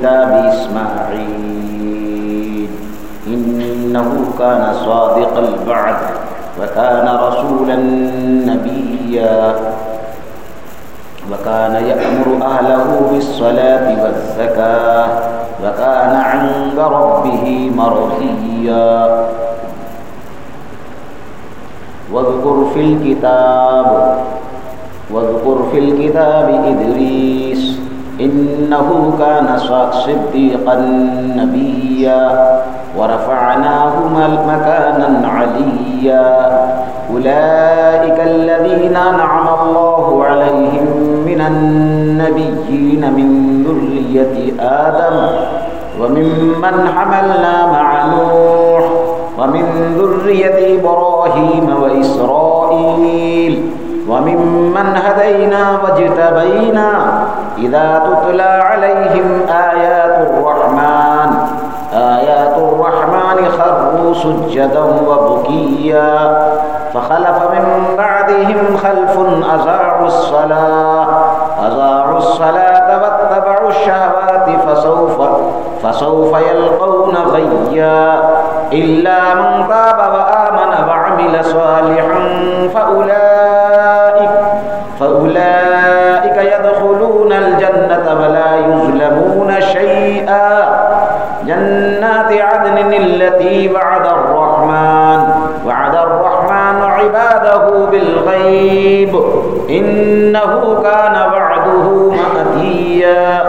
الكتاب إسماعيل. إنه كان صادق البعث وكان رسولا نبيا. وكان يأمر أهله بالصلاة والزكاة. وكان عند ربه مرضيا. واذكر في الكتاب واذكر في الكتاب إدريس إنه كان صديقا نبيا ورفعناه مكانا عليا. أولئك الذين نعم الله عليهم من النبيين من ذرية آدم وممن حملنا مع نوح ومن ذرية إبراهيم وإسرائيل وممن هدينا واجتبينا إذا تتلى عليهم آيات الرحمن آيات الرحمن خروا سجدا وبكيا فخلف من بعدهم خلف أزاعوا الصلاة أزاعوا الصلاة واتبعوا الشهوات فسوف فسوف يلقون غيا. إلا من تاب وآمن وعمل صالحا فأولئك إنه كان وعده مأتيا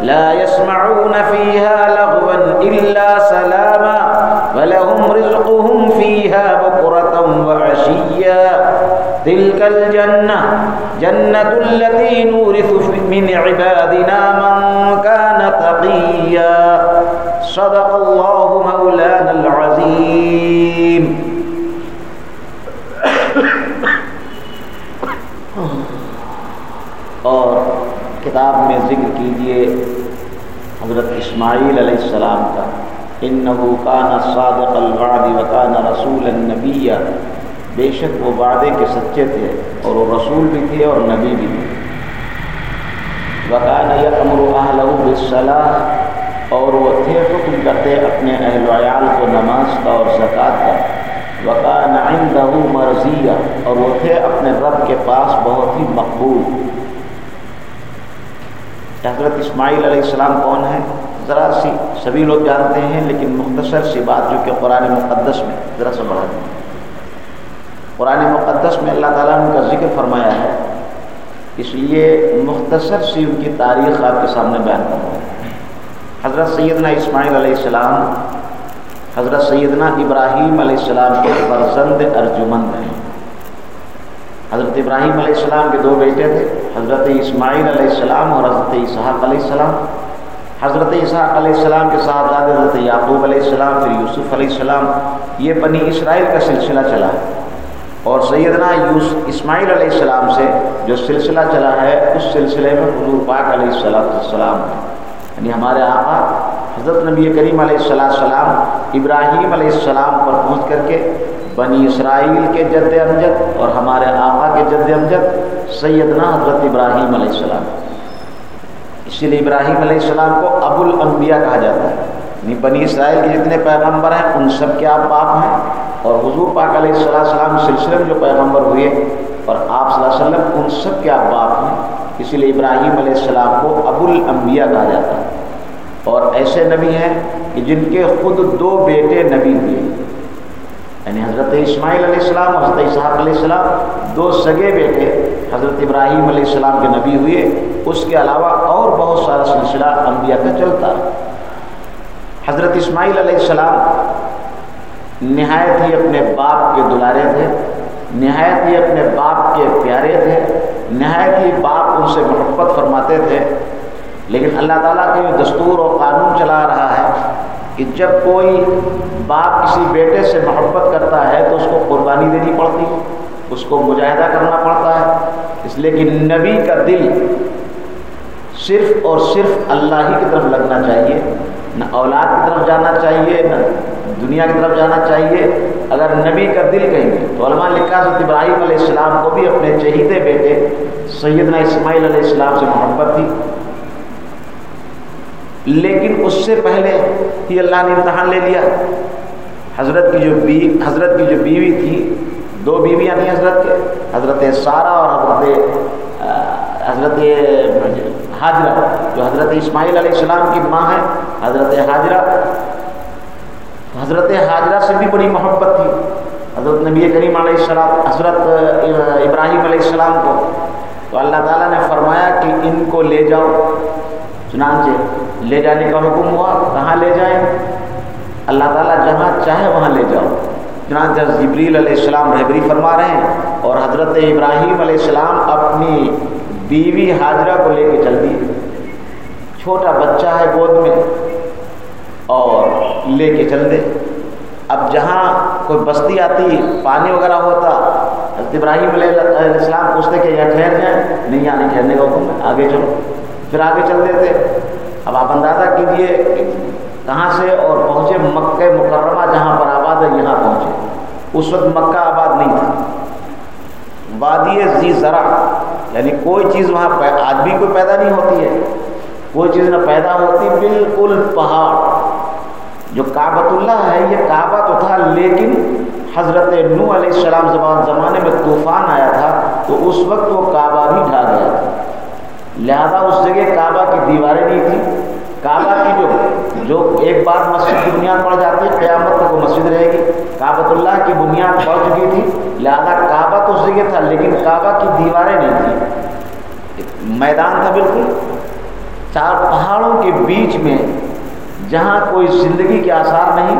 لا يسمعون فيها لغوا إلا سلاما ولهم رزقهم فيها بكرة وعشيا. تلك الجنة جنة التي نورث من عبادنا من كان تقيا. صدق الله مولانا العظيم. اور کتاب میں ذکر کیجیے حضرت اسماعیل علیہ السلام کا۔ انہو کان حضرت اسماعیل علیہ السلام کون ہے ذرا سی، سبھی لوگ جانتے ہیں، لیکن مختصر سی بات جو کہ قرآن مقدس میں، ذرا سا بڑھا دیں۔ قرآن مقدس میں اللہ تعالیٰ نے ان کا ذکر فرمایا ہے۔ اس لیے مختصر سی ان کی تاریخ آپ کے سامنے بیان کروں حضرت سیدنا اسماعیل علیہ السلام، حضرت سیدنا ابراہیم علیہ السلام کے فرزند ارجمند ہیں۔ حضرت ابراہیم علیہ السلام کے دو بیٹے تھے، حضرت اسماعیل علیہ السلام اور حضرت اسحاق علیہ السلام۔ حضرت اسحاق علیہ السلام کے ساتھ صاحبزادے حضرت یعقوب علیہ السلام، پھر یوسف علیہ السلام۔ یہ بنی اسرائیل کا سلسلہ چلا۔ ہے اور سیدنا یوس، اسماعیل علیہ السلام سے جو سلسلہ چلا ہے، اس سلسلے میں حضور پاک علیہ السلام السلام یعنی ہمارے آقا حضرت نبی کریم علیہ السلام ابراہیم علیہ السلام پر پہنچ کر کے بنی اسرائیل کے جد امجد اور ہمارے آقا کے جد امجد سیدنا حضرت ابراہیم علیہ السلام۔ اسی لیے ابراہیم علیہ السلام کو ابو الانبیاء کہا جاتا ہے۔ یعنی بنی اسرائیل کے جتنے پیغمبر ہیں، ان سب کے آپ باپ ہیں۔ اور حضور پاک علیہ السلام السلام سلسلے میں جو پیغمبر ہوئے اور آپ صلی اللہ علیہ وسلم، ان سب کے آپ باپ ہیں۔ اسی لیے ابراہیم علیہ السلام کو ابو الانبیاء کہا جاتا ہے۔ اور ایسے نبی ہیں کہ جن کے خود دو بیٹے نبی ہوئے۔ یعنی حضرت اسماعیل علیہ السلام، حضرت اسحاق علیہ السلام، دو سگے بیٹے، حضرت ابراہیم علیہ السلام کے نبی ہوئے۔ اس کے علاوہ اور بہت سارا سلسلہ انبیاء کا چلتا۔ حضرت اسماعیل علیہ السلام نہایت ہی اپنے باپ کے دلارے تھے، نہایت ہی اپنے باپ کے پیارے تھے، نہایت ہی باپ ان سے محبت فرماتے تھے۔ لیکن اللہ تعالیٰ کا یہ دستور اور قانون چلا رہا ہے کہ جب کوئی باپ کسی بیٹے سے محبت کرتا ہے تو اس کو قربانی دینی پڑتی، اس کو مجاہدہ کرنا پڑتا ہے۔ اس لیے کہ نبی کا دل صرف اور صرف اللہ ہی کی طرف لگنا چاہیے، نہ اولاد کی طرف جانا چاہیے، نہ دنیا کی طرف جانا چاہیے۔ اگر نبی کا دل کہیں گے تو علماء لکھا حضرت ابراہیم علیہ السلام کو بھی اپنے چہیتے بیٹے سیدنا اسماعیل علیہ السلام سے محبت تھی۔ لیکن اس سے پہلے ہی اللہ نے امتحان لے لیا۔ حضرت کی جو بی، حضرت کی جو بیوی تھی، دو بیویاں تھیں حضرت کے، حضرت سارا اور حضرت حضرت حاجرہ، جو حضرت اسماعیل علیہ السلام کی ماں ہے حضرت حاجرہ۔ حضرت حاجرہ سے بھی بڑی محبت تھی۔ حضرت نبی کریم علیہ السلام، حضرت ابراہیم علیہ السلام کو۔ تو اللہ تعالیٰ نے فرمایا کہ ان کو لے جاؤ۔ چنانچہ لے جانے کا حکم ہوا، کہاں لے جائیں اللہ تعالیٰ جہاں چاہے وہاں لے جاؤ۔ چنانچہ جبریل علیہ السلام رہبری فرما رہے ہیں اور حضرت ابراہیم علیہ السلام اپنی بیوی حاجرہ کو لے کے چل دیے۔ چھوٹا بچہ ہے گود میں اور لے کے چل دے۔ اب جہاں کوئی بستی آتی، پانی وغیرہ ہوتا، حضرت ابراہیم علیہ السلام پوچھتے کہ یہاں ٹھہر جائیں نہیں، یہاں نہیں ٹھہرنے کا حکم ہے، آگے چلو۔ پھر آگے چل دیتے اب آپ اندازہ کیجیے کہاں سے اور پہنچے مکہ مکرمہ جہاں پر آباد ہے، یہاں پہنچے۔ اس وقت مکہ آباد نہیں تھا۔ وادی زی ذرا یعنی کوئی چیز وہاں آج بھی کوئی پیدا نہیں ہوتی ہے۔ کوئی چیز نہ پیدا ہوتی، بالکل پہاڑ۔ جو کعبۃ اللہ ہے، یہ کعبہ تو تھا، لیکن حضرت نو علیہ السلام زبان زمانے میں طوفان آیا تھا، تو اس وقت وہ کعبہ بھی ڈھا گیا تھا۔ لہذا اس جگہ کعبہ کی دیواریں نہیں تھیں۔ کعبہ کی جو جو ایک بار مسجد کی بنیاد پڑ جاتی ہے، قیامت تک وہ مسجد رہے گی۔ کعبۃ اللہ کی بنیاد پڑ چکی تھی۔ لہذا کعبہ تو اس جگہ تھا، لیکن کعبہ کی دیواریں نہیں تھیں۔ میدان تھا بالکل۔ چار پہاڑوں کے بیچ میں، جہاں کوئی زندگی کے آثار نہیں،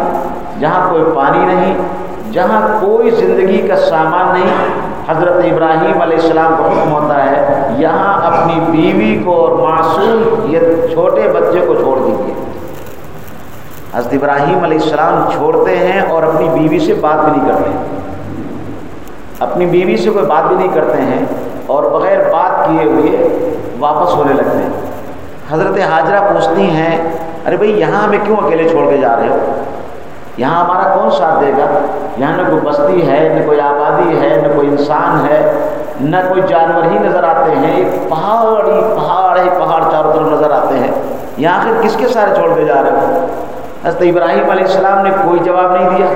جہاں کوئی پانی نہیں جہاں کوئی زندگی کا سامان نہیں، حضرت ابراہیم علیہ السلام کو حکم ہوتا ہے، یہاں اپنی بیوی کو اور معصوم یہ چھوٹے بچے کو چھوڑ دیجیے حضرت ابراہیم علیہ السلام چھوڑتے ہیں اور اپنی بیوی سے بات بھی نہیں کرتے اپنی بیوی سے کوئی بات بھی نہیں کرتے ہیں اور بغیر بات کیے ہوئے واپس ہونے لگتے ہیں۔ حضرت حاجرہ پوچھتی ہیں، ارے بھائی، یہاں ہمیں کیوں اکیلے چھوڑ کے جا رہے ہو؟ یہاں ہمارا کون ساتھ دے گا؟ یہاں نہ کوئی بستی ہے، نہ کوئی آبادی ہے، نہ کوئی انسان ہے، نہ کوئی جانور ہی نظر آتے ہیں۔ ایک پہاڑ ہی پہاڑ ہی پہاڑ چاروں طرف نظر آتے ہیں۔ یہاں آخر کس کے سارے چھوڑ کے جا رہے ہو حضرت ابراہیم علیہ السلام نے کوئی جواب نہیں دیا۔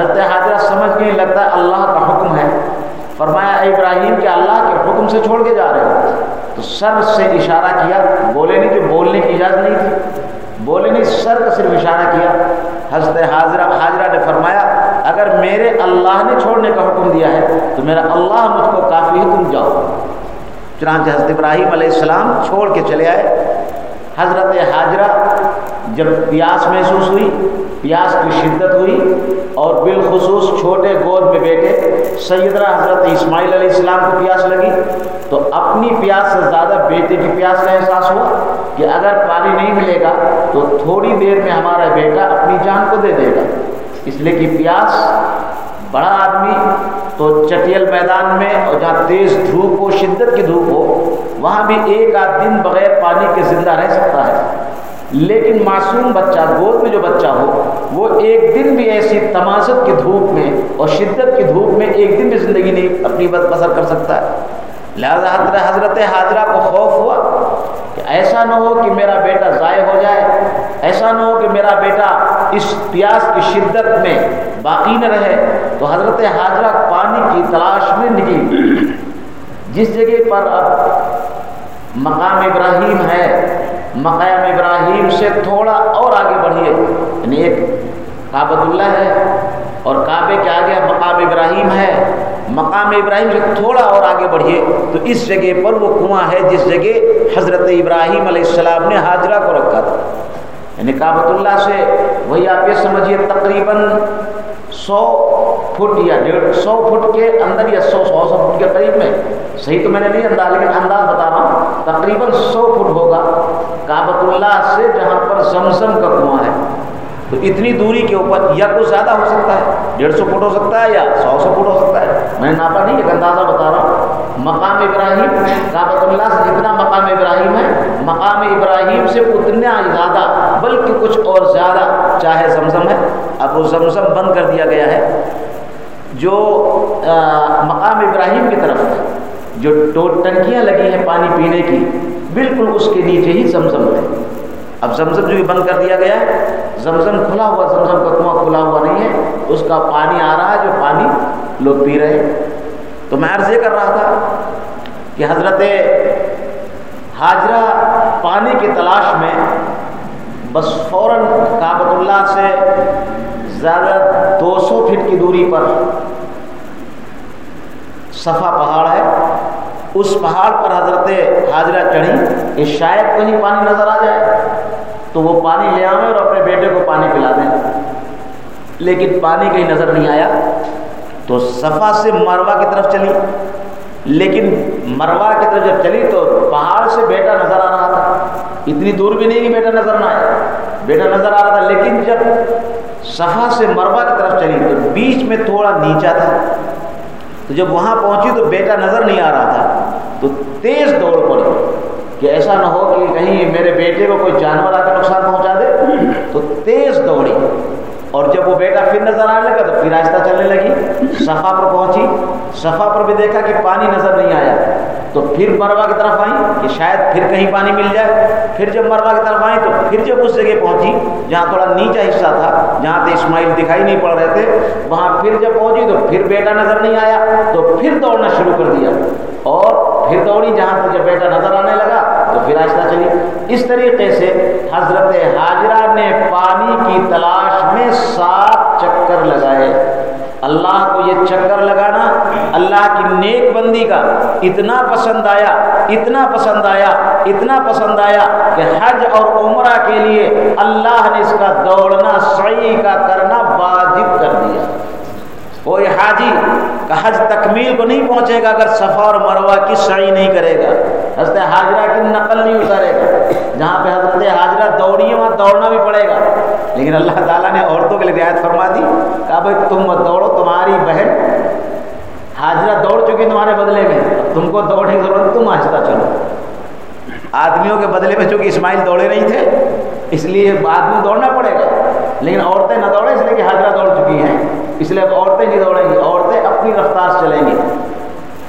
حضرت حاضرہ سمجھ کے لگتا اللہ کا حکم ہے۔ فرمایا، اے ابراہیم کہ اللہ کے حکم سے چھوڑ کے جا رہے ہو؟ تو سر سے اشارہ کیا۔ بولے نہیں کہ بولنے کی اجازت نہیں تھی۔ بولے نہیں، سر کا صرف اشارہ کیا۔ حضرت حاضرہ حاضرہ نے فرمایا، اگر میرے اللہ نے چھوڑنے کا حکم دیا ہے، تو میرا اللہ مجھ کو کافی ہے، تم جاؤ۔ چنانچہ حضرت ابراہیم علیہ السلام چھوڑ کے چلے آئے۔ حضرت حاجرہ جب پیاس محسوس ہوئی پیاس کی شدت ہوئی اور بالخصوص چھوٹے گود میں بیٹھے سیدنا حضرت اسماعیل علیہ السلام کو پیاس لگی تو اپنی پیاس سے زیادہ بیٹے کی پیاس کا احساس ہوا کہ اگر پانی نہیں ملے گا تو تھوڑی دیر میں ہمارا بیٹا اپنی جان کو دے دے گا۔ اس لیے کہ پیاس، بڑا آدمی تو چٹیل میدان میں اور جہاں تیز دھوپ ہو، شدت کی دھوپ ہو، وہاں بھی ایک آدھ دن بغیر پانی کے زندہ رہ سکتا ہے۔ لیکن معصوم بچہ، گود میں جو بچہ ہو، وہ ایک دن بھی ایسی تمازت کی دھوپ میں اور شدت کی دھوپ میں ایک دن بھی زندگی نہیں اپنی بد بسر کر سکتا ہے۔ لہذا حضرت حضرت حاضرہ کو خوف ہوا کہ ایسا نہ ہو کہ میرا بیٹا ضائع ہو جائے۔ ایسا نہ ہو کہ میرا بیٹا اس پیاس کی شدت میں باقی نہ رہے۔ تو حضرت حاضرہ پانی کی تلاش میں نکلی۔ جس جگہ پر اب مقام ابراہیم ہے مقام ابراہیم سے تھوڑا اور آگے بڑھیے۔ یعنی ایک کعبۃ اللہ ہے اور کعبے کے آگے مقام ابراہیم ہے۔ مقام ابراہیم سے تھوڑا اور آگے بڑھیے۔ تو اس جگہ پر وہ کنواں ہے جس جگہ حضرت ابراہیم علیہ السلام نے حاضرہ کو رکھا تھا۔ یعنی کعبۃ اللہ سے وہی آپ یہ سمجھیے تقریباً سو فٹ یا ڈیڑھ سو فٹ کے اندر یا سو سو سو فٹ کے قریب میں۔ صحیح تو میں نے نہیں انداز لیکن انداز بتا رہا ہوں۔ تقریباً سو فٹ ہوگا۔ کعبۃ اللہ سے جہاں پر زمزم کا کنواں ہے۔ تو اتنی دوری کے اوپر یا کچھ زیادہ ہو سکتا ہے، ڈیڑھ سو فٹ ہو سکتا ہے یا سو سو فٹ ہو سکتا ہے۔ میں ناپا نہیں، ایک اندازہ بتا رہا ہوں۔ مقام ابراہیم، کعبۃ اللہ سے جتنا مقام ابراہیم ہے، مقام ابراہیم سے اتنا زیادہ، بلکہ کچھ اور زیادہ، چاہے زمزم ہے۔ اب وہ زمزم بند کر دیا گیا ہے۔ جو مقام ابراہیم کی طرف ہے۔ جو ٹنکیاں لگی ہیں پانی پینے کی، بالکل اس کے نیچے ہی زمزم ہے۔ اب زمزم جو بھی بند کر دیا گیا ہے، زمزم کھلا ہوا، زمزم کا کنواں کھلا ہوا نہیں ہے۔ اس کا پانی آ رہا ہے جو پانی لوگ پی رہے تو میں عرض یہ کر رہا تھا کہ حضرت حاجرہ پانی کی تلاش میں بس فوراً کابت اللہ سے زیادہ دو سو فٹ کی دوری پر صفا پہاڑ ہے۔ اس پہاڑ پر حضرت حاضرہ چڑھی کہ شاید کہیں پانی نظر آ جائے، تو وہ پانی لے آئیں اور اپنے بیٹے کو پانی پلا دیں۔ لیکن پانی کہیں نظر نہیں آیا، تو صفا سے مروا کی طرف چلی۔ لیکن مروا کی طرف جب چلی تو پہاڑ سے بیٹا نظر آ رہا تھا۔ اتنی دور بھی نہیں کہ بیٹا نظر نہ آیا بیٹا نظر آ رہا تھا، لیکن جب صفا سے مروا کی طرف چلی تو بیچ میں تھوڑا نیچا تھا۔ تو جب وہاں پہنچی تو بیٹا نظر نہیں آ رہا تھا۔ تو تیز دوڑ پڑی کہ ایسا نہ ہو کہ کہیں میرے بیٹے کو کوئی جانور آ کے نقصان پہنچا دے۔ تو تیز دوڑی۔ اور جب وہ بیٹا پھر نظر آنے لگا تو پھر آہستہ چلنے لگی۔ صفا پر پہنچی۔ صفا پر بھی دیکھا کہ پانی نظر نہیں آیا۔ تو پھر مروا کی طرف آئیں کہ شاید پھر کہیں پانی مل جائے۔ پھر جب مروا کی طرف آئیں تو پھر جب اس جگہ پہنچی جہاں تھوڑا نیچا حصہ تھا، جہاں تھے اسماعیل دکھائی نہیں پڑ رہے تھے، وہاں پھر جب پہنچی تو پھر بیٹا نظر نہیں آیا۔ تو پھر دوڑنا شروع کر دیا۔ اور پھر دوڑی جہاں سے جب بیٹا نظر آنے لگا تو پھر آہستہ چلی۔ اس طریقے سے حضرت حاجرہ نے پانی کی تلاش میں سات چکر لگائے۔ اللہ کو یہ چکر لگانا، اللہ کی نیک بندی کا اتنا پسند آیا، اتنا پسند آیا، اتنا پسند آیا کہ حج اور عمرہ کے لیے اللہ نے اس کا دوڑنا صحیح کا کرنا واجب کر دیا۔ کوئی حاجی کا حج تکمیل کو نہیں پہنچے گا اگر صفا اور مروہ کی سعی نہیں کرے گا۔ حضرت حاجرہ کی نقل نہیں اتارے گا۔ جہاں پہ حضرت حاجرہ دوڑی ہے، وہاں دوڑنا بھی پڑے گا۔ لیکن اللہ تعالیٰ نے عورتوں کے لیے رعایت فرما دی کہا بھائی تم دوڑو، تمہاری بہن حاجرہ دوڑ چکی تمہارے بدلے میں۔ تم کو دوڑنے کی ضرورت، تم آہستہ چلو۔ آدمیوں کے بدلے میں چونکہ اسماعیل دوڑے نہیں تھے، اس لیے آدمی دوڑنا پڑے گا۔ لیکن عورتیں نہ دوڑیں، اس لیے کہ حاجرہ دوڑ چکی ہیں۔ اس لیے عورتیں نہیں دوڑیں گی۔ عورتیں چلیں گی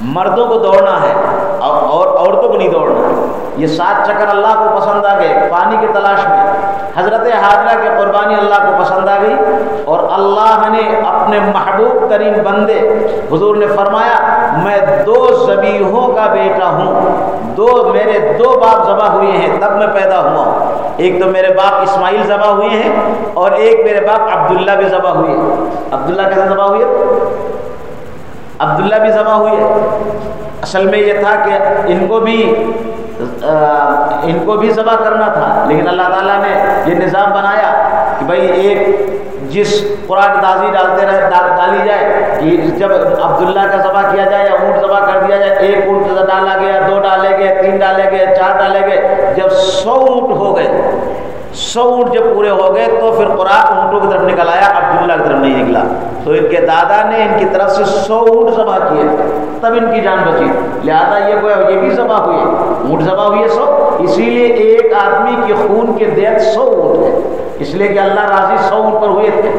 مردوں کو دوڑنا ہے اور عورتوں کو نہیں دوڑنا۔ یہ سات چکر اللہ کو پسند آ گئے، پانی کی تلاش میں۔ حضرت حاضرہ کے قربانی اللہ کو پسند آ گئی اور اللہ نے اپنے محبوب ترین بندے، حضور نے فرمایا، میں دو زبیحوں کا بیٹا ہوں۔ دو میرے دو باپ ذبح ہوئے ہیں، تب میں پیدا ہوا۔ ہوں ایک تو میرے باپ اسماعیل ذبح ہوئے ہیں اور ایک میرے باپ عبداللہ بھی ذبح ہوئے عبداللہ کیسے ذبح ہوئے؟ عبداللہ بھی ذبح ہوئے اصل میں یہ تھا کہ ان کو بھی ان کو بھی ذبح کرنا تھا۔ لیکن اللہ تعالیٰ نے یہ نظام بنایا کہ بھائی ایک جس خوراک دازی ڈالتے رہے ڈالی جائے کہ جب عبداللہ کا ذبح کیا جائے یا اونٹ ذبح کر دیا جائے، ایک اونٹ ڈالا گیا، دو ڈالے گئے، تین ڈالے گئے، چار ڈالے گئے، جب سو اونٹ ہو گئے سو اونٹ جب پورے ہو گئے تو پھر قرآن اونٹوں کی طرف نکل آیا عبداللہ کی طرف نہیں نکلا۔ تو ان کے دادا نے ان کی طرف سے سو اونٹ ذبح کیے، تب ان کی جان بچی۔ لہٰذا یہ گویا یہ بھی ذبح ہوئے۔ اونٹ ذبح ہوئی ہے سو، اسی لیے ایک آدمی کے خون کے دیت سو اونٹ۔ اس لیے کہ اللہ راضی سو اونٹ پر ہوئے تھے۔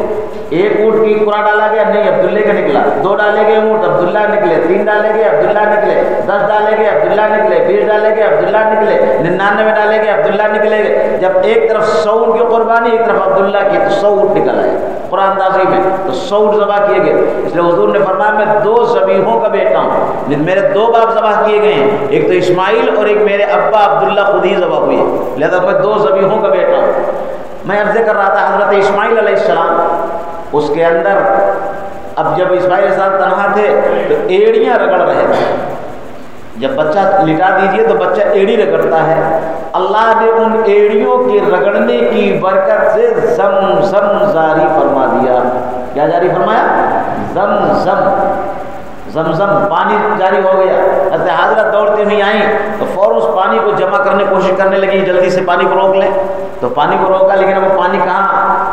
ایک اونٹ کی پورا ڈالا گیا، نہیں، عبداللہ کا نکلا۔ دو ڈالے گئے اونٹ، عبداللہ نکلے۔ تین ڈالے گئے، عبداللہ نکلے۔ دس ڈالے گئے، عبداللہ نکلے۔ بیس ڈالے گئے، عبداللہ نکلے۔ ننانوے ڈالے گئے، عبداللہ نکلے۔ گئے جب ایک طرف سو اونٹ کی قربانی، ایک طرف عبداللہ کی، تو سو اونٹ نکل آئے۔ قرآن دازی میں تو سو اونٹ ذبح کیے گئے۔ اس لیے حضور نے فرمایا، میں دو زبیحوں کا بیٹا ہوں۔ میرے دو باپ ذبح کیے گئے ہیں۔ ایک تو اسماعیل اور ایک میرے ابا عبداللہ خود ہی ذبح ہوئے۔ لہٰذا میں دو زبیحوں کا بیٹا ہوں۔ میں عرض کر رہا تھا حضرت اسماعیل علیہ السلام، اس کے اندر اب جب اسماعیل السلام تنہا تھے تو ایڑیاں رگڑ رہے تھے۔ جب بچہ لٹا دیجیے تو بچہ ایڑی رگڑتا ہے۔ اللہ نے ان ایڑیوں کے رگڑنے کی برکت سے زم زم جاری فرما دیا۔ کیا جاری فرمایا؟ زم زم۔ زمزم، پانی جاری ہو گیا۔ حضرت حاضرہ دوڑتے ہوئی آئیں تو فوراً اس پانی کو جمع کرنے کی کوشش کرنے لگی، جلدی سے پانی کو روک لیں تو پانی کو روکا، لیکن وہ پانی کہاں؟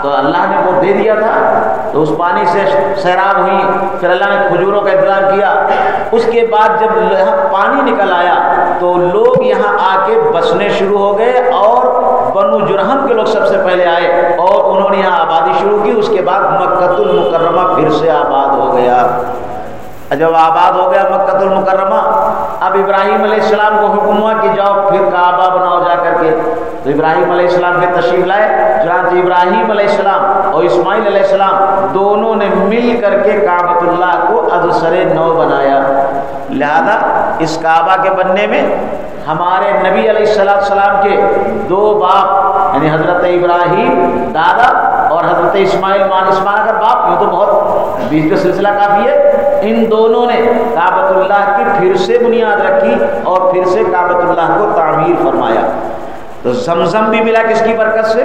تو اللہ نے وہ دے دیا تھا۔ تو اس پانی سے سیراب ہوئی۔ پھر اللہ نے کھجوروں کا انتظام کیا۔ اس کے بعد جب یہاں پانی نکل آیا، تو لوگ یہاں آ کے بسنے شروع ہو گئے اور بنو جرہم کے لوگ سب سے پہلے آئے اور انہوں نے یہاں آبادی شروع کی۔ اس کے بعد مکت المکرمہ پھر سے آباد ہو گیا۔ جب آباد ہو گیا مکت المکرمہ، اب ابراہیم علیہ السلام کو حکم ہوا کہ جاؤ پھر کعبہ بناؤ جا کر کے۔ تو ابراہیم علیہ السلام کے تشریف لائے، چنانچہ ابراہیم علیہ السلام اور اسماعیل علیہ السلام دونوں نے مل کر کے کعبۃ اللہ کو ازسر نو بنایا۔ لہذا اس کعبہ کے بننے میں ہمارے نبی علیہ السلام السلام کے دو باپ یعنی حضرت ابراہیم دادا اور حضرت اسماعیل مان اسماعیل اگر باپ یہ تو بہت بیچ کا سلسلہ کافی ہے۔ ان دونوں نے کعبۃ اللہ کی پھر سے بنیاد رکھی اور پھر سے کعبۃ اللہ کو تعمیر فرمایا۔ تو زمزم بھی ملا کس کی برکت سے؟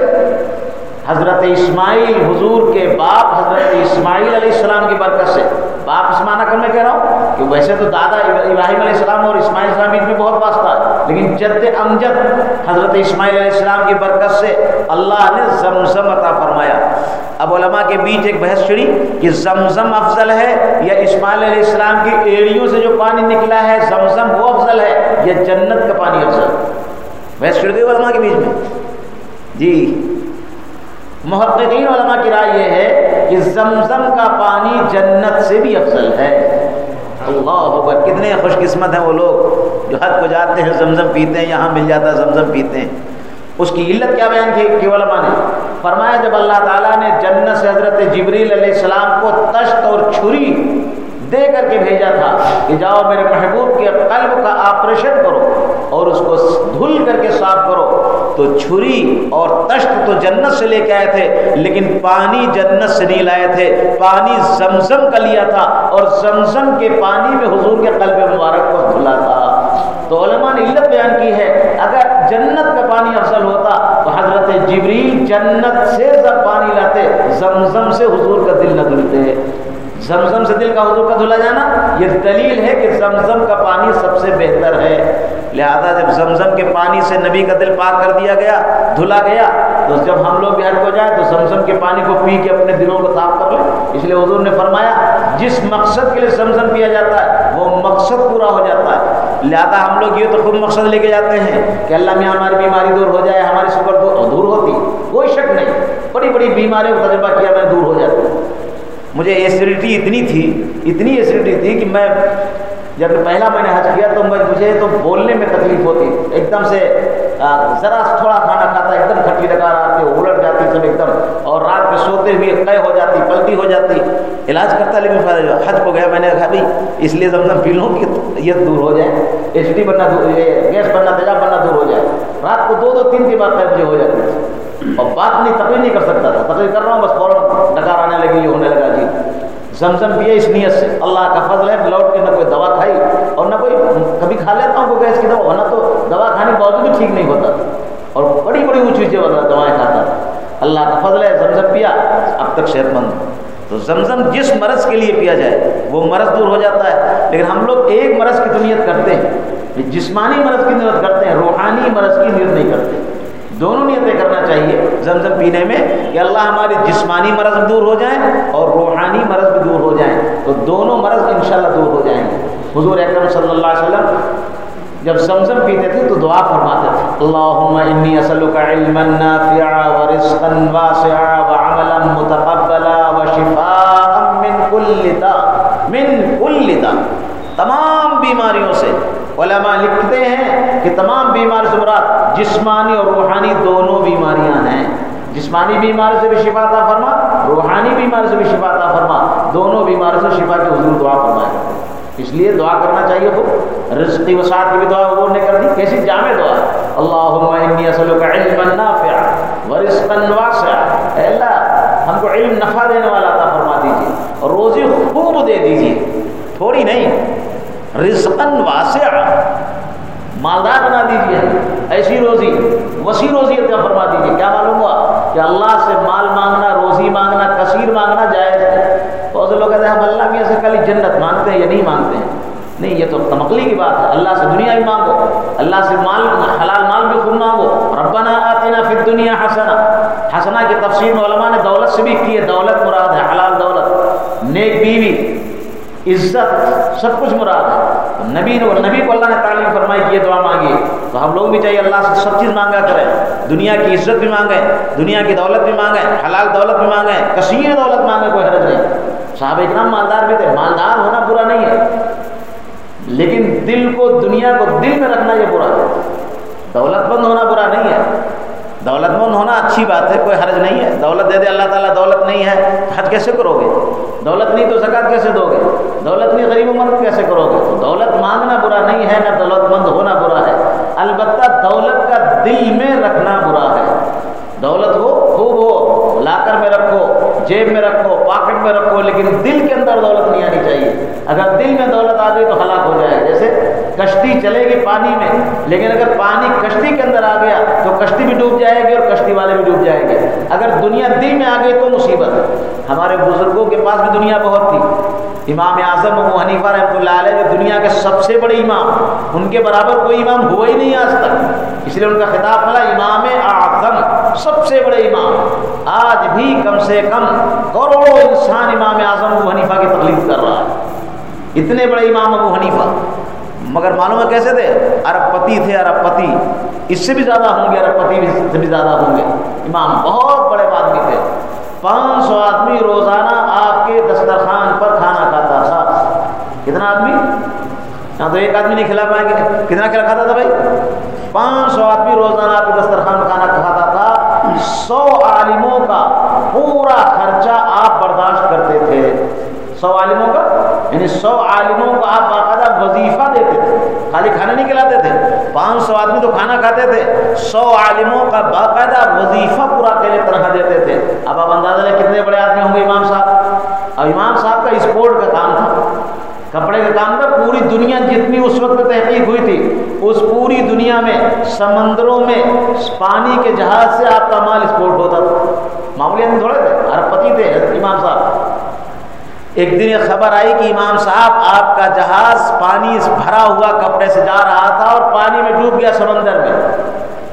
حضرت اسماعیل، حضور کے باپ حضرت اسماعیل علیہ السلام کی برکت سے۔ باپ اسمانہ کر میں کہہ رہا ہوں کہ ویسے تو دادا ابراہیم علیہ السلام اور اسماعیل السلام میں بہت واسطہ ہے، لیکن جد امجد حضرت اسماعیل علیہ السلام کی برکت سے اللہ نے زمزم علماء کے بیچ ایک بحث چھڑی کہ زمزم افضل ہے یا اسماعیل علیہ السلام کی ایڑیوں سے جو پانی نکلا ہے، زمزم وہ افضل ہے یا جنت کا پانی افضل ہے؟ بحث چھڑ گئی علماء کے بیچ میں۔ جی۔ محققین علماء کی رائے یہ ہے کہ زمزم کا پانی جنت سے بھی افضل ہے۔ اللہ اکبر، کتنے خوش قسمت ہیں وہ لوگ جو حد کو جاتے ہیں، زمزم پیتے ہیں، یہاں مل جاتا ہے، زمزم پیتے ہیں۔ اس کی علت کیا بیان کی علماء نے؟ فرمایا جب اللہ تعالیٰ نے جنت سے حضرت جبریل علیہ السلام کو تشت اور چھری دے کر کے بھیجا تھا کہ جاؤ میرے محبوب کے قلب کا آپریشن کرو اور اس کو دھل کر کے صاف کرو۔ تو چھری اور تشت تو جنت سے لے کے آئے تھے، لیکن پانی جنت سے نہیں لائے تھے۔ پانی زمزم کا لیا تھا اور زمزم کے پانی میں حضور کے قلب مبارک کو دھلا تھا۔ تو علماء نے علت بیان کی ہے، اگر جنت کا پانی افضل ہوتا حضرت جبریل جنت سے جب پانی لاتے، زمزم سے حضور کا دل نہ دھلتے۔ زمزم سے دل کا حضور کا دھلا جانا، یہ دلیل ہے کہ زمزم کا پانی سب سے بہتر ہے۔ لہذا جب زمزم کے پانی سے نبی کا دل پاک کر دیا گیا، دھلا گیا، تو جب ہم لوگ بہار کو جائیں تو زمزم کے پانی کو پی کے اپنے دلوں کو صاف کر لیں۔ اس لیے حضور نے فرمایا، جس مقصد کے لیے زمزم پیا جاتا ہے، وہ مقصد پورا ہو جاتا ہے۔ لہذا ہم لوگ یہ تو خود مقصد لے کے جاتے ہیں کہ اللہ میں ہماری بیماری دور ہو جائے، ہماری شکر دور ہوتی، کوئی شک نہیں۔ بڑی بڑی بیماریوں کا تجربہ کیا میں دور ہو جاتی مجھے ایسیڈیٹی اتنی تھی، اتنی ایسیڈیٹی تھی کہ میں جب پہلا میں نے حج کیا تو مجھے تو بولنے میں تکلیف ہوتی۔ ایک دم سے ذرا تھوڑا کھانا کھاتا ایک دم کھٹی لگا آتی الٹ جاتی سب ایک دم اور رات میں سوتے ہوئے قے ہو جاتی، پلٹی ہو جاتی۔ علاج کرتا لیکن فائدہ حج کو گیا، میں نے کہا بھائی اس لیے زمزم پی لوں کہ یہ دور ہو جائے ایچ ڈی بننا دور گیس بننا، تیزاب بننا دور ہو جائے۔ رات کو دو دو تین کی بات مجھے ہو جاتی۔ اور بات نہیں تقریر نہیں کر سکتا تھا تقریر کر رہا ہوں، بس فوراً ڈکار آنے لگی، یہ ہونے لگا جی۔ زمزم پیے اس نیت سے۔ اللہ کا فضل ہے، لوٹ کے نہ کوئی دوا کھائی اور نہ کوئی کبھی کھا لیتا ہوں کوئی گیس کی دوا، ورنہ تو دوا کھانے کے باوجود بھی ٹھیک نہیں ہوتا۔ اور بڑی بڑی اونچی اونچی دوائیں کھاتا۔ تھا اللہ کا فضل ہے، زمزم پیا، اب تک صحت مند۔ تو زمزم جس مرض کے لیے پیا جائے، وہ مرض دور ہو جاتا ہے۔ لیکن ہم لوگ ایک مرض کی تو نیت کرتے ہیں۔ جسمانی مرض کی نیت کرتے ہیں، روحانی مرض کی نیت نہیں کرتے۔ دونوں نیتیں کرنا چاہیے۔ زمزم پینے میں کہ اللہ ہمارے جسمانی مرض دور ہو جائیں اور روحانی مرض بھی دور ہو جائیں۔ تو دونوں مرض انشاءاللہ دور ہو جائیں گے۔ حضور اکرم صلی اللہ علیہ وسلم جب زمزم پیتے تھے تو دعا فرماتے تھے۔ اللہم انی اسلک علما نافعا ورزقا واسعا وعملا متقبلا وشفاء من کل دا من کل دا تمام بیماریوں سے علماء لکھتے ہیں کہ تمام بیمار سے جسمانی اور روحانی دونوں بیماریاں ہیں۔ جسمانی بیماری سے بھی شفا عطا فرما، روحانی بیماری سے بھی شفا عطا فرما۔ دونوں بیماری سے شفا کی حضور دعا فرمائے۔ اس لیے دعا کرنا چاہیے وہ رزقی وسعت کی بھی دعا حضور نے کر دی۔ کیسی جامع دعا اللہم انی اسلک علما نافعا ورزقا واسعا۔ اے اللہ، ہم کو علم نفع دینے والا عطا فرما دیجیے اور روزی خوب دے دیجیے۔ تھوڑی نہیں رزقن واسع مالدار بنا دیجیے ایسی روزی، وسیع روزی عطا فرما دیجیے کیا معلوم ہوا کہ اللہ سے مال مانگنا، روزی مانگنا، کثیر مانگنا جائز ہے؟ بہت سے لوگ کہتے ہیں، ہم اللہ میں سے کلی جنت مانگتے ہیں یا نہیں مانگتے ہیں؟ نہیں، یہ تو تمکلی کی بات ہے۔ اللہ سے دنیا بھی مانگو، اللہ سے مال، حلال مال بھی خود مانگو۔ ربنا آتنا فی الدنیا حسنا۔ حسنا کی تفسیر میں علماء نے دولت سے بھی کی ہے، دولت مراد ہے، حلال دولت۔ نیک بیوی، عزت، سب کچھ مراد ہے۔ نبی نے نبی کو اللہ نے تعلیم فرمائی کہ یہ دعا مانگی۔ تو ہم لوگ بھی چاہیے اللہ سے سب چیز مانگا کریں دنیا کی عزت بھی مانگیں دنیا کی دولت بھی مانگیں حلال دولت بھی مانگیں کثیر دولت مانگیں کوئی حرج نہیں۔ صاحب اتنا مالدار بھی تھے۔ مالدار ہونا برا نہیں ہے۔ لیکن دل کو، دنیا کو دل میں رکھنا یہ برا ہے۔ دولت مند ہونا برا نہیں ہے۔ دولت مند ہونا اچھی بات ہے، کوئی حرج نہیں ہے۔ دولت دے دے، اللہ تعالیٰ دولت نہیں ہے، حج کیسے کرو گے دولت نہیں تو زکات کیسے دو گے؟ دولت نہیں غریب و مند کیسے کرو گے تو دولت مانگنا برا نہیں ہے، نہ دولت مند ہونا برا ہے۔ البتہ دولت کا دل میں رکھنا برا ہے۔ دولت ہو خوب ہو، لاکر میں رکھو، جیب میں رکھو، پاکٹ میں رکھو، لیکن دل کے اندر دولت نہیں آنی چاہیے۔ اگر دل میں دولت آ گئی تو ہلاک ہو جائے، جیسے کشتی چلے گی پانی میں، لیکن اگر پانی کشتی کے اندر آ گیا تو کشتی بھی ڈوب جائے گی اور کشتی والے بھی ڈوب جائیں گے۔ اگر دنیا دل میں آ گئی تو مصیبت۔ ہے ہمارے بزرگوں کے پاس بھی دنیا بہت تھی۔ امام اعظم ابو حنیفہ رحمۃ اللہ علیہ جو دنیا کے سب سے بڑے امام، ان کے برابر کوئی امام ہوا ہی نہیں آج تک۔ اس لیے ان کا خطاب ملا امام اعظم، سب سے بڑے امام۔ آج بھی کم سے کم کروڑوں انسان امام اعظم ابو حنیفہ کی تکلیف کر رہا ہے۔ اتنے بڑے امام ابو حنیفہ۔ مگر معلوم ہے کیسے تھے؟ ارب پتی تھے ارب پتی۔ اس سے بھی زیادہ ہوں گے ارب پتی سے بھی زیادہ ہوں گے۔ امام بہت بڑے آدمی تھے۔ پانچ سو آدمی روزانہ آپ کے دسترخوان پر کھانا کھاتا تھا۔ کتنا آدمی؟ ہاں تو ایک آدمی نہیں کھلا پائیں گے۔ کتنا کھلا کھاتا تھا بھائی؟ پانچ سو آدمی روزانہ آپ کے دسترخوان پر کھانا کھاتا تھا۔ سو عالموں کا پورا خرچہ آپ برداشت کرتے تھے۔ سو عالموں کا؟ یعنی سو عالموں کو آپ باقاعدہ وظیفہ دیتے تھے۔ خالی کھانا نہیں کھلاتے تھے۔ پانچ سو آدمی تو کھانا کھاتے تھے۔ سو عالموں کا باقاعدہ وظیفہ پورا کے طرح دیتے تھے۔ اب آپ اندازہ لیں کتنے بڑے آدمی ہوں گے امام صاحب۔ اور امام صاحب کا اسپورٹ کا کام تھا۔ کپڑے کا کام تھا۔ پوری دنیا جتنی اس وقت تحقیق ہوئی تھی، اس پوری دنیا میں سمندروں میں پانی کے جہاز سے آپ کا مال اسپورٹ ہوتا تھا۔ معمولی آدمی تھوڑے تھے، ہر پتی تھے امام صاحب۔ ایک دن یہ خبر آئی کہ امام صاحب آپ کا جہاز پانی بھرا ہوا کپڑے سے جا رہا تھا اور پانی میں ڈوب گیا سمندر میں۔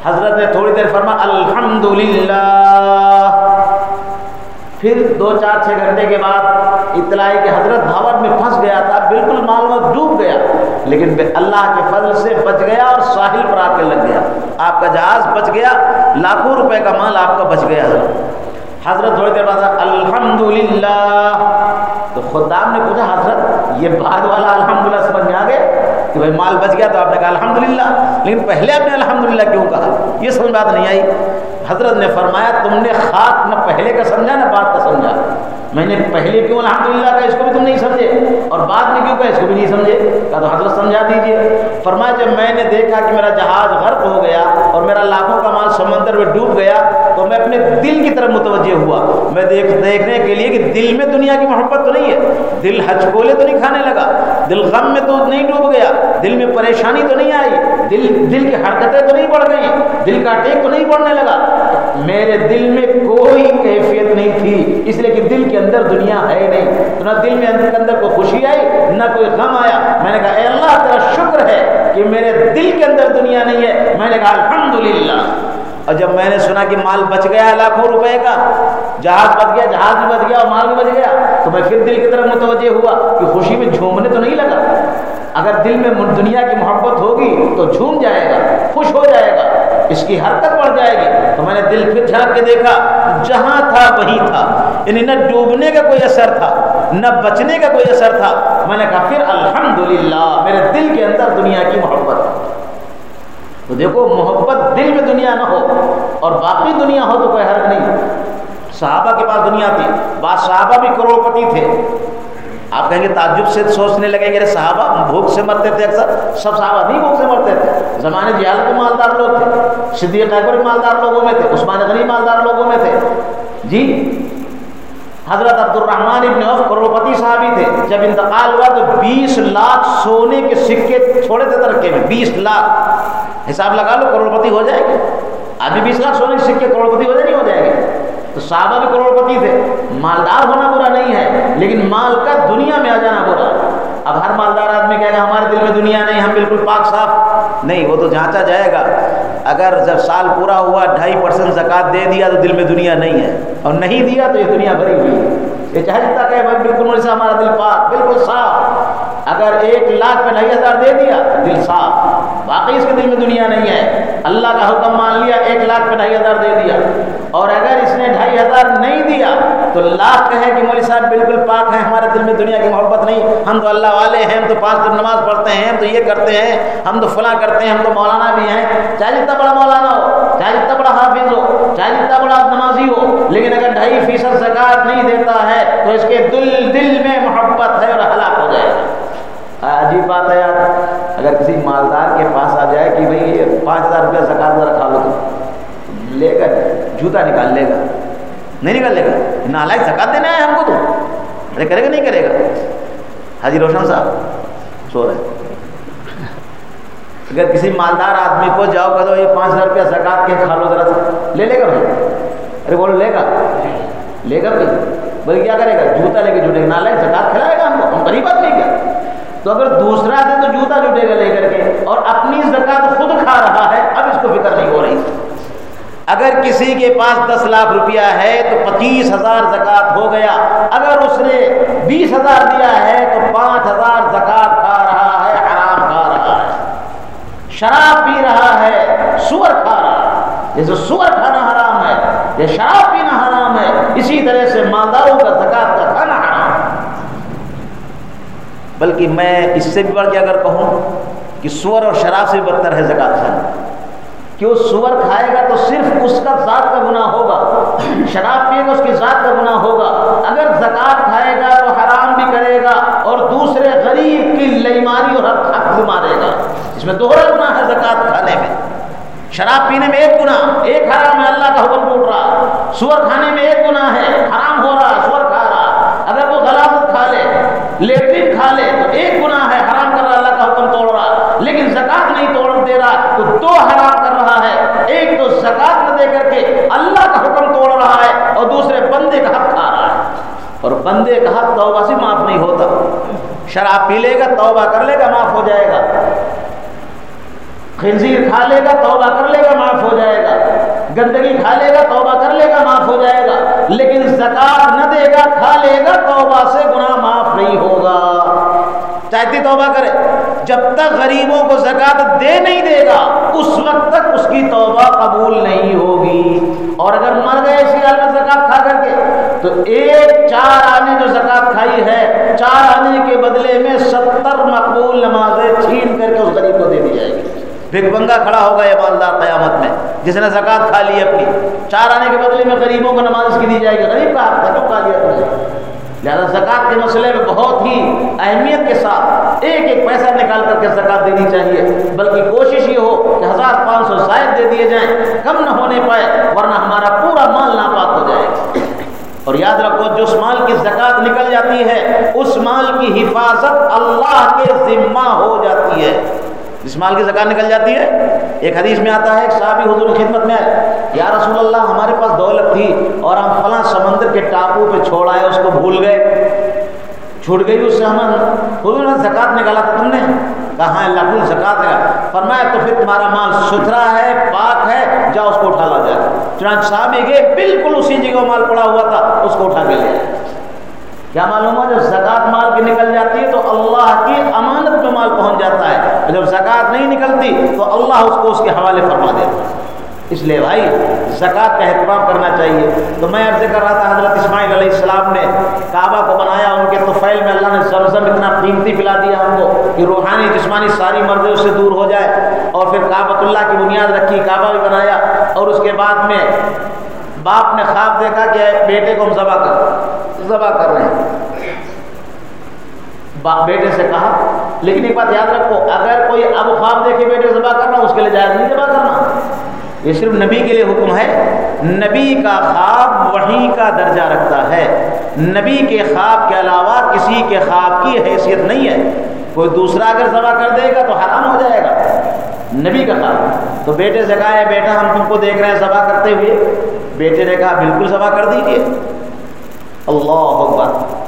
حضرت نے تھوڑی دیر فرما الحمد پھر دو چار چھ گھنٹے کے بعد اطلاع کہ حضرت بھاور میں پھنس گیا تھا، بالکل معلومات ڈوب گیا۔ لیکن اللہ کے فضل سے بچ گیا اور ساحل پر آ کے لگ گیا۔ آپ کا جہاز بچ گیا، لاکھوں روپے کا مال آپ کا بچ گیا۔ حضرت حضرت تھوڑی دیر بعد الحمد للہ تو خدام نے پوچھا، حضرت، یہ بعد والا الحمد للہ سمجھ میں آ گئے کہ بھائی مال بچ گیا تو آپ نے کہا الحمد للہ لیکن پہلے آپ نے الحمد للہ کیوں کہا؟ یہ سمجھ بات نہیں آئی۔ حضرت نے فرمایا، تم نے خاک نہ پہلے کا سمجھا نہ بعد کا سمجھا۔ میں نے پہلے کیوں الحمد للہ کا اس کو بھی تم نہیں سمجھے؟ اور بعد میں کیوں کہا اس کو بھی نہیں سمجھے؟ کہا تو حضرت سمجھا دیجیے فرمایا، جب میں نے دیکھا کہ میرا جہاز غرق ہو گیا اور میرا لاکھوں کا مال سمندر میں ڈوب گیا، تو میں اپنے دل کی طرف متوجہ ہوا۔ میں دیکھ دیکھنے کے لیے کہ دل میں دنیا کی محبت تو نہیں ہے۔ دل حج کولے تو نہیں کھانے لگا۔ دل غم میں تو نہیں ڈوب گیا۔ دل میں پریشانی تو نہیں آئی۔ دل دل کی حرکتیں تو نہیں بڑھ گئی دل کا ٹیک تو نہیں بڑھنے لگا۔ میرے دل میں کوئی کیفیت نہیں تھی، اس لیے کہ دل کے اندر دنیا ہے نہیں۔ تو نہ دل میں اندر اندر خوشی آئی، نہ کوئی غم آیا۔ میں نے کہا، اے اللہ، تیرا شکر ہے کہ میرے دل کے اندر دنیا نہیں ہے۔ میں نے کہا، الحمدللہ۔ اور جب میں نے سنا کہ مال بچ گیا لاکھوں روپے کا، جہاز بچ گیا، جہاز بھی بچ گیا اور مال بھی بچ گیا، تو میں پھر دل کی طرف متوجہ ہوا کہ خوشی میں جھومنے تو نہیں لگا۔ اگر دل میں دنیا کی محبت ہوگی تو جھوم جائے گا، خوش ہو جائے گا۔ اس کی حرکت بڑھ جائے گی۔ تو میں نے دل پھر جھانک کے دیکھا جہاں تھا وہیں تھا۔ یعنی نہ ڈوبنے کا کوئی اثر تھا، نہ بچنے کا کوئی اثر تھا۔ میں نے کہا پھر الحمدللہ، میرے دل کے اندر دنیا کی محبت۔ تو دیکھو، محبت دل میں دنیا نہ ہو اور باقی دنیا ہو تو کوئی حرک نہیں۔ صحابہ کے پاس دنیا تھی، بعض صحابہ بھی کروڑ پتی تھے۔ آپ کہیں گے تعجب سے سوچنے لگے کہ صحابہ بھوک سے مرتے تھے اکثر، سب صحابہ نہیں بھوک سے مرتے تھے۔ زمانے جہال کے مالدار لوگ تھے، صدیق اکبر مالدار لوگوں میں تھے، عثمان غنی مالدار لوگوں میں تھے۔ جی حضرت عبد الرحمان ابن عوف کروڑپتی صحابی تھے۔ جب انتقال ہوا تو بیس لاکھ سونے کے سکے چھوڑے تھے ترکے میں، بیس لاکھ۔ حساب لگا لو، کروڑپتی ہو جائے گے ابھی بیس لاکھ سونے کے سکے، کروڑپتی ہو جائے، نہیں ہو جائے گے تو صحابہ بھی کروڑپتی تھے۔ مالدار ہونا برا نہیں ہے، لیکن مال کا دنیا میں آ جانا برا اب ہر مالدار آدمی کہے گا، ہمارے دل میں دنیا نہیں، ہم بالکل پاک صاف۔ نہیں، وہ تو جانچا جائے گا۔ اگر جب سال پورا ہوا، ڈھائی پرسنٹ زکات دے دیا تو دل میں دنیا نہیں ہے۔ اور نہیں دیا تو یہ دنیا بھری ہوئی ہے۔ یہ چاہے جتنا کہ بھائی، بالکل سے ہمارا دل پاک، بالکل صاف۔ اگر ایک لاکھ پہ ڈھائی ہزار دے دیا، دل صاف۔ باقی اس کے دل میں دنیا نہیں ہے۔ اللہ کا حکم مان لیا، ایک لاکھ پہ ڈھائی ہزار دے دیا۔ اور اگر اس نے ڈھائی ہزار نہیں دیا تو لاکھ کہے کہ مولوی صاحب بالکل پاک ہیں، ہمارے دل میں دنیا کی محبت نہیں۔ ہم تو اللہ والے ہیں، ہم تو پانچ دن نماز پڑھتے ہیں، ہم تو یہ کرتے ہیں، ہم تو فلاں کرتے ہیں، ہم تو مولانا بھی ہیں۔ چاہے جتنا بڑا مولانا ہو، چاہے جتنا بڑا حافظ ہو، چاہے جتنا بڑا نمازی ہو، لیکن اگر ڈھائی فیصد زکات نہیں دیتا ہے، تو اس کے دل دل میں محبت ہے اور ہلاک ہو جائے گا۔ عجیب بات ہے یار۔ اگر کسی مالدار کے پاس آ جائے کہ بھائی پانچ ہزار روپیہ زکات ذرا کھا لو تو، لے کر جوتا نکال لے گا۔ نہیں نکال لے گا نالائک زکات دینا ہے ہم کو تو ارے کرے گا نہیں کرے گا حاجی روشن صاحب سو رہے اگر کسی مالدار آدمی کو جاؤ کہ دو یہ پانچ ہزار روپیہ زکات کے کھا لو ذرا سا لے لے گا بھائی ارے بولو لے گا لے گا بھائی بولے کیا کرے گا جوتا لے کے جٹے گا نالائک زکات کھلائے گا ہم کو ہم غریب آدمی کیا تو اگر دوسرا دے تو جوتا جٹے گا لے کر کے اور اپنی زکات خود کھا رہا ہے اب اس کو فکر نہیں ہو رہی اگر کسی کے پاس دس لاکھ روپیہ ہے تو پچیس ہزار زکات ہو گیا۔ اگر اس نے بیس ہزار دیا ہے تو پانچ ہزار زکات کھا رہا ہے، حرام کھا رہا ہے۔ شراب پی رہا ہے، سور کھا رہا ہے۔ جیسے سور کھانا حرام ہے یہ شراب پینا حرام ہے، اسی طرح سے مالداروں کا زکات کا کھانا حرام ہے۔ بلکہ میں اس سے بھی بڑھ کے اگر کہوں کہ سور اور شراب سے بدتر ہے زکات کھانا۔ کہ وہ سور کھائے گا تو صرف اس کا ذات کا گناہ ہوگا۔ شراب پیے گا اس کی ذات کا گناہ ہوگا۔ اگر زکات کھائے گا تو حرام بھی کرے گا اور دوسرے غریب کی لئیمانی اور حق بھی مارے گا۔ اس میں دوہرا گناہ ہے زکات کھانے میں۔ شراب پینے میں ایک گناہ، ایک حرام ہے، اللہ کا حکم ٹوٹ رہا۔ سور کھانے میں ایک گناہ ہے، حرام ہو رہا، سور کھا رہا۔ اگر وہ غلط کھا لے، لیٹرین کھا لے، تو ایک گناہ ہے، حرام کر رہا، اللہ کا حکم توڑ رہا۔ لیکن زکات نہیں توڑ دے رہا، تو دو حرام کر رہا ہے ایک تو زکات نہ دے کر کے اللہ کا حکم توڑ رہا ہے اور دوسرے بندے کا حق کھا رہا ہے۔ اور بندے کا حق توبہ سے معاف نہیں ہوتا۔ شراب پی لے گا، توبہ کر لے گا، معاف ہو جائے گا۔ خنزیر کھا لے گا، توبہ کر لے گا، معاف ہو جائے گا۔ گندگی کھا لے گا، توبہ کر لے گا، معاف ہو جائے گا۔ لیکن زکات نہ دے گا، کھا لے گا، توبہ سے گناہ معاف نہیں ہوگا۔ چاہتی توبہ کرے، جب تک غریبوں کو زکات دے نہیں دے گا، اس وقت تک کی توبہ قبول نہیں ہوگی۔ اور اگر مر گئے اسی حال میں زکات کھا کر کے، تو ایک چار آنے جو زکات کھائی ہے، چار آنے کے بدلے میں ستر مقبول نمازیں چھین کر کے اس غریب کو دے دی جائے گی۔ بھگ بنگا کھڑا ہوگا یہ مالدار قیامت میں، جس نے زکات کھا لی اپنی۔ چار آنے کے بدلے میں غریبوں کو نماز کی دی جائے گی، غریب کا حق تھا کیوں کھا لیا تم لہٰذا زکات کے مسئلے میں بہت ہی اہمیت کے ساتھ ایک ایک پیسہ نکال کر کے زکات دینی چاہیے۔ بلکہ کوشش یہ ہو کہ ہزار پانچ سو زائد دے دیے جائیں، کم نہ ہونے پائے، ورنہ ہمارا پورا مال ناپاک ہو جائے۔ گا اور یاد رکھو جو اس مال کی زکات نکل جاتی ہے، اس مال کی حفاظت اللہ کے ذمہ ہو جاتی ہے۔ جس مال کی زکات نکل جاتی ہے، ایک حدیث میں آتا ہے، ایک صحابی حضور کی خدمت میں آئے، یا رسول اللہ، ہمارے پاس دولت تھی اور ہم فلاں سمندر کے ٹاپو پہ چھوڑ آئے، اس کو بھول گئے، چھوٹ گئی، اس سے ہم حضور نے زکات نکالا تھا تم نے؟ کہا ہاں، ہے اللہ کل زکات نکالا فرمایا، تو پھر تمہارا مال ستھرا ہے، پاک ہے جا اس کو اٹھا لا جائے۔ چنانچہ صحابی گئے بالکل اسی جگہ مال پڑا ہوا تھا، اس کو اٹھا کے لے کیا معلوم ہے جب زکات مال کی نکل جاتی ہے، تو اللہ کی امانت میں مال پہنچ جاتا ہے۔ جب زکات نہیں نکلتی تو اللہ اس کو اس کے حوالے فرما دیتا ہے۔ اس لیے بھائی، زکوٰۃ کا اہتمام کرنا چاہیے۔ تو میں عرض کر رہا تھا، حضرت اسماعیل علیہ السلام نے کعبہ کو بنایا، ان کے طفیل میں اللہ نے زمزم اتنا قیمتی پلا دیا ہم کو کہ روحانی، جسمانی ساری مرضی اس سے دور ہو جائے۔ اور پھر کعبۃ اللہ کی بنیاد رکھی، کعبہ بھی بنایا۔ اور اس کے بعد میں باپ نے خواب دیکھا کہ بیٹے کو ہم ذبح کر ذبح کر رہے ہیں۔ بیٹے سے کہا لیکن ایک بات یاد رکھو، اگر کوئی اب خواب دیکھے بیٹے ذبح کرنا، اس کے لیے جائز نہیں ذبح کرنا۔ یہ صرف نبی کے لیے حکم ہے۔ نبی کا خواب وہی کا درجہ رکھتا ہے۔ نبی کے خواب کے علاوہ کسی کے خواب کی حیثیت نہیں ہے۔ کوئی دوسرا اگر ذبح کر دے گا تو حرام ہو جائے گا۔ نبی کا خواب۔ تو بیٹے سے کہا ہے بیٹا، ہم تم کو دیکھ رہے ہیں ذبح کرتے ہوئے۔ بیٹے نے کہا، بالکل ذبح کر دیجیے اللہ اکبر۔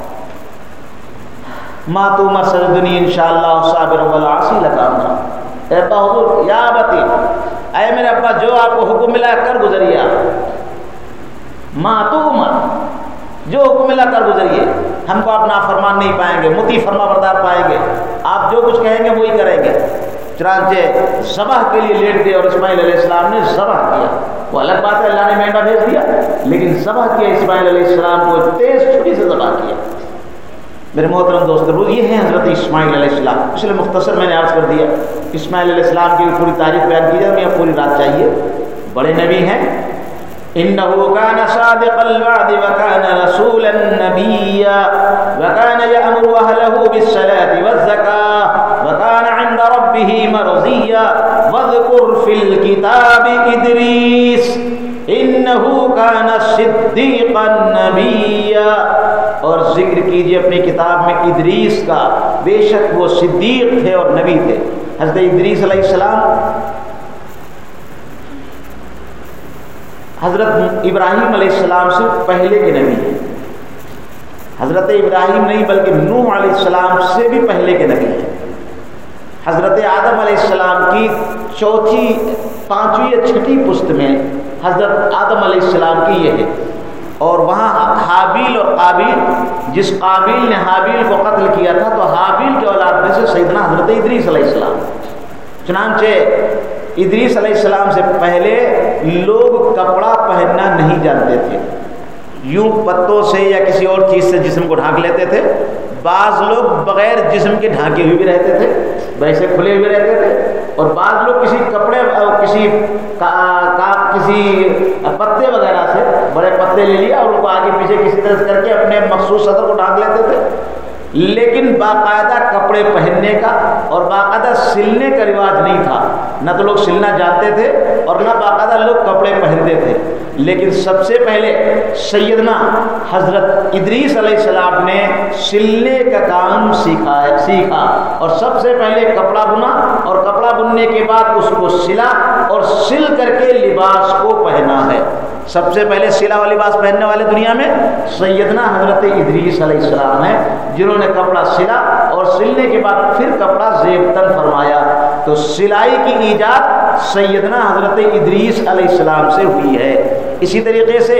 ماتو مسدنی ان شاء اللہ صابر ولاسی لگا اے ابا حضور، یا بتی اے میرے ابا، جو آپ کو حکم ملا کر گزریے آپ۔ ماتو عمر، جو حکم ملا کر گزریے۔ ہم کو اپنا فرمان نہیں پائیں گے، متی فرما بردار پائیں گے۔ آپ جو کچھ کہیں گے، وہی کریں گے۔ چنانچہ ذبح کے لیے لیٹ گئے اور اسماعیل علیہ السلام نے ذبح کیا۔ وہ الگ بات ہے، اللہ نے مہنگا بھیج دیا، لیکن ذبح کیا اسماعیل علیہ السلام کو تیز چھری سے ذبح کیا۔ میرے محترم دوست روز یہ ہیں حضرت اسماعیل علیہ السلام۔ اس لیے مختصر میں نے عرض کر دیا، اسماعیل علیہ السلام کی پوری تاریخ بیان کی جائے پوری رات چاہیے۔ بڑے نبی ہیں۔ انه كان صادق الوعد وكان رسولا نبيا وكان يأمر اهله بالصلاه والزكاه وكان عند ربه مرضيا واذكر في الكتاب ادريس انه كان صديقا نبيا۔ اور ذکر کیجیے اپنی کتاب میں ادریس کا۔ بے شک وہ صدیق تھے اور نبی تھے۔ حضرت ادریس علیہ السلام۔ حضرت ابراہیم علیہ السلام سے پہلے کے نبی ہیں۔ حضرت ابراہیم نہیں، بلکہ نوح علیہ السلام سے بھی پہلے کے نبی ہیں۔ حضرت آدم علیہ السلام کی چوتھی، پانچویں یا چھٹی پست میں حضرت آدم علیہ السلام کی یہ ہے۔ اور وہاں حابیل اور قابیل جس قابیل نے حابیل کو قتل کیا تھا، تو حابیل کے اولاد میں سے سیدنا حضرت ادریس علیہ السلام۔ چنانچہ ادریس علیہ السلام سے پہلے لوگ کپڑا پہننا نہیں جانتے تھے۔ یوں پتوں سے یا کسی اور چیز سے جسم کو ڈھانک لیتے تھے۔ بعض لوگ بغیر جسم کے ڈھانکے ہوئے بھی رہتے تھے ویسے کھلے ہوئے رہتے تھے۔ اور بعض لوگ کسی کپڑے کسی کسی پتے وغیرہ سے بڑے پتے لے لیا اور ان کو آگے پیچھے کسی طرح کر کے اپنے مخصوص صدر کو ڈھانک لیتے تھے۔ لیکن باقاعدہ کپڑے پہننے کا اور باقاعدہ سلنے کا رواج نہیں تھا۔ نہ تو لوگ سلنا جانتے تھے اور نہ باقاعدہ لوگ کپڑے پہنتے تھے۔ لیکن سب سے پہلے سیدنا حضرت ادریس علیہ السلام نے سلنے کا کام سیکھا ہے، سیکھا۔ اور سب سے پہلے کپڑا بنا اور کپڑا بننے کے بعد اس کو سلا اور سل کر کے لباس کو پہنا ہے۔ سب سے پہلے سلا و لباس پہننے والے دنیا میں سیدنا حضرت ادریس علیہ السلام ہیں، جنہوں نے کپڑا سلا اور سلنے کے بعد پھر کپڑا زیب تن فرمایا۔ تو سلائی کی ایجاد سیدنا حضرت ادریس علیہ السلام سے ہوئی ہے۔ اسی طریقے سے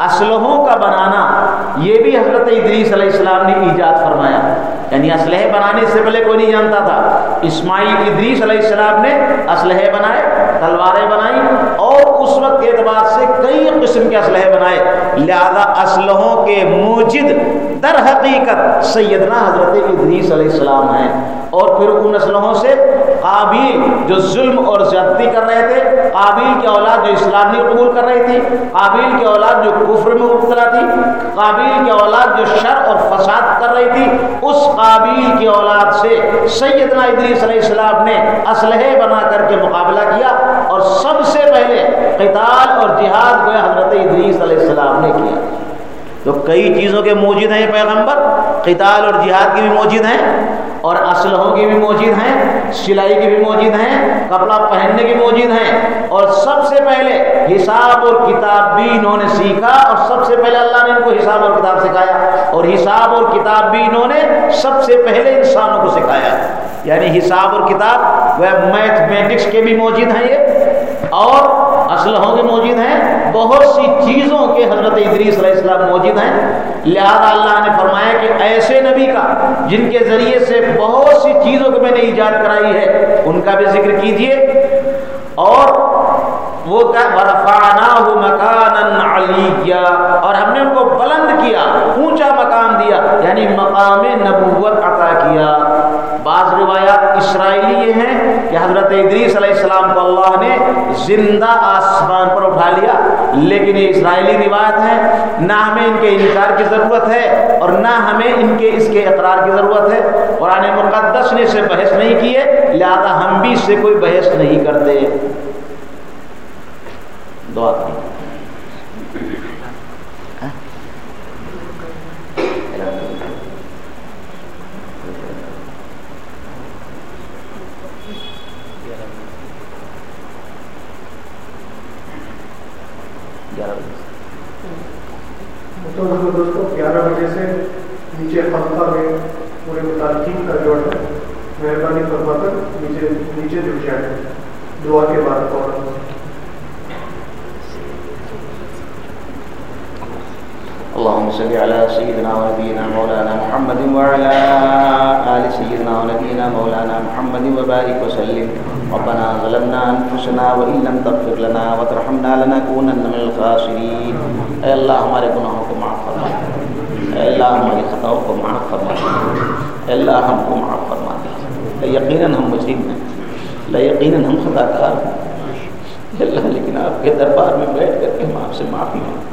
اسلحوں کا بنانا، یہ بھی حضرت ادریس علیہ السلام نے ایجاد فرمایا۔ یعنی اسلحے بنانے سے پہلے کوئی نہیں جانتا تھا۔ اسماعیل ادریس علیہ السلام نے اسلحے بنائے، تلواریں بنائی اور اس وقت کے اعتبار سے کئی قسم کے اسلحے بنائے۔ لہذا اسلحوں کے موجد در حقیقت سیدنا حضرت ادریس علیہ السلام ہیں۔ اور پھر ان اسلحوں سے قابل جو ظلم اور زیادتی کر رہے تھے قابل کی اولاد جو اسلام نہیں قبول کر رہی تھی قابل کی اولاد جو کفر میں مبتلا تھی قابل کی اولاد جو شر اور فساد کر رہی تھی، اس قابل کی اولاد سے سیدنا ادریس علیہ السلام نے اسلحے بنا کر کے مقابلہ کیا۔ اور سب سے پہلے قتال اور جہاد کو حضرت ادریس علیہ السلام نے کیا۔ تو کئی چیزوں کے موجود ہیں پیغمبر، قتال اور جہاد کی بھی موجود ہیں، اور اسلحوں کی بھی موجود ہیں، سلائی کی بھی موجود ہیں، کپڑا پہننے کی موجود ہیں، اور سب سے پہلے حساب اور کتاب بھی انہوں نے سیکھا، اور سب سے پہلے اللہ نے ان کو حساب اور کتاب سکھایا، اور حساب اور کتاب بھی انہوں نے سب سے پہلے انسانوں کو سکھایا۔ یعنی حساب اور کتاب، وہ میتھمیٹکس کے بھی موجود ہیں یہ، اور اسلحوں کے موجود ہیں بہت سی چیزوں کے حضرت ادریس علیہ السلام موجود ہیں۔ لہذا اللہ نے فرمایا کہ ایسے نبی کا، جن کے ذریعے سے بہت سی چیزوں کو میں نے ایجاد کرائی ہے، ان کا بھی ذکر کیجیے۔ اور وہ اور ہم نے ان کو بلند کیا، اونچا مقام دیا یعنی مقام نبوت عطا کیا۔ بعض روایات اسرائیلی یہ ہیں کہ حضرت ادریس علیہ السلام کو اللہ نے زندہ آسمان پر اٹھا لیا، لیکن یہ اسرائیلی روایت ہے، نہ ہمیں ان کے انکار کی ضرورت ہے اور نہ ہمیں ان کے اس کے اقرار کی ضرورت ہے۔ قرآن مقدس نے اسے بحث نہیں کیے لہذا ہم بھی اس سے کوئی بحث نہیں کرتے۔ دعا دوستوں گیارہ بجے سے نیچے خلفہ میں پورے متعلقین کا جو ہے مہربانی فرما کر نیچے نیچے جڑ جائے دعا کے بعد فوراً اللهم صل على سيدنا ونبينا مولانا محمد وعلى آل سيدنا ونبينا مولانا محمد وبارك وسلم ربنا ظلمنا انفسنا وان لم تغفر لنا وترحمنا لنكونن من الخاسرين اے اللہ ہمارے گناہوں کو معاف فرما اے اللہ ہماری خطاؤں کو معاف فرما اے اللہ ہم کو معاف فرما دے یقیناً ہم مجرم ہیں یقیناً ہم خطا کار ہیں اللہ لیکن آپ کے دربار میں بیٹھ کر کے ہم آپ سے معافی مانگتے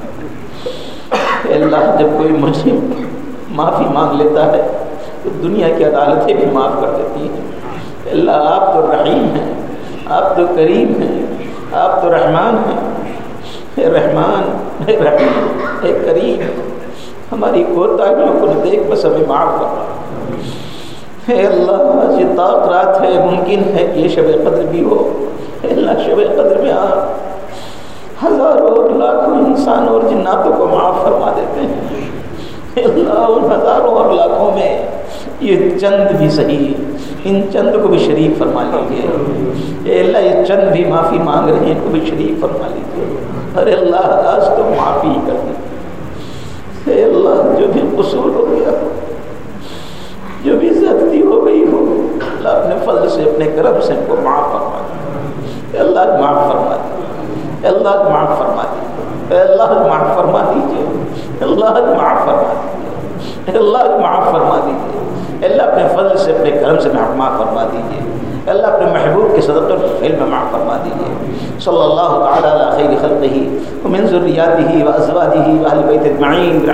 ہیں اللہ جب کوئی مجرم معافی مانگ لیتا ہے تو دنیا کی عدالتیں بھی معاف کر دیتی ہیں۔ اللہ، آپ تو رحیم ہیں، آپ تو کریم ہیں، آپ تو رحمان ہیں۔ اے رحمان، اے رحیم، اے کریم، ہماری کوتاہیوں کو دیکھ، بس ہمیں معاف کر۔ اے اللہ یہ طاق رات ہے، ممکن ہے کہ یہ شب قدر بھی ہو۔ اے اللہ، شب قدر میں آپ ہزاروں لاکھوں انسان اور جناتوں کو معاف فرما دیتے ہیں۔ اللہ ان ہزاروں اور لاکھوں میں یہ چند بھی صحیح ان چند کو بھی شریف فرما لیجیے اے اللہ، یہ چند بھی معافی مانگ رہے ہیں، ان کو بھی شریف فرما لیجیے ارے اللہ، آج تو معافی کر دی اے اللہ، جو بھی قصور ہو گیا ہو جو بھی زیادتی ہو گئی ہو، اللہ اپنے فضل سے، اپنے کرم سے ان کو معاف فرما دی اللہ، معاف فرما دی اللہ، معاف فرما دی اللہ، معاف فرما دیجیے اللہ معاف فرما دیجیے اللہ معاف فرما دیجیے اللہ اپنے فضل سے، اپنے کرم سے معاف فرما دیجیے اللہ اپنے محبوب کے صدر علم میں معاف فرما دیجیے صلی اللہ تعالیٰ علیہ خیر خلقہ ومن ذریاتہ و ازواجہ و اہل بیت اجمعین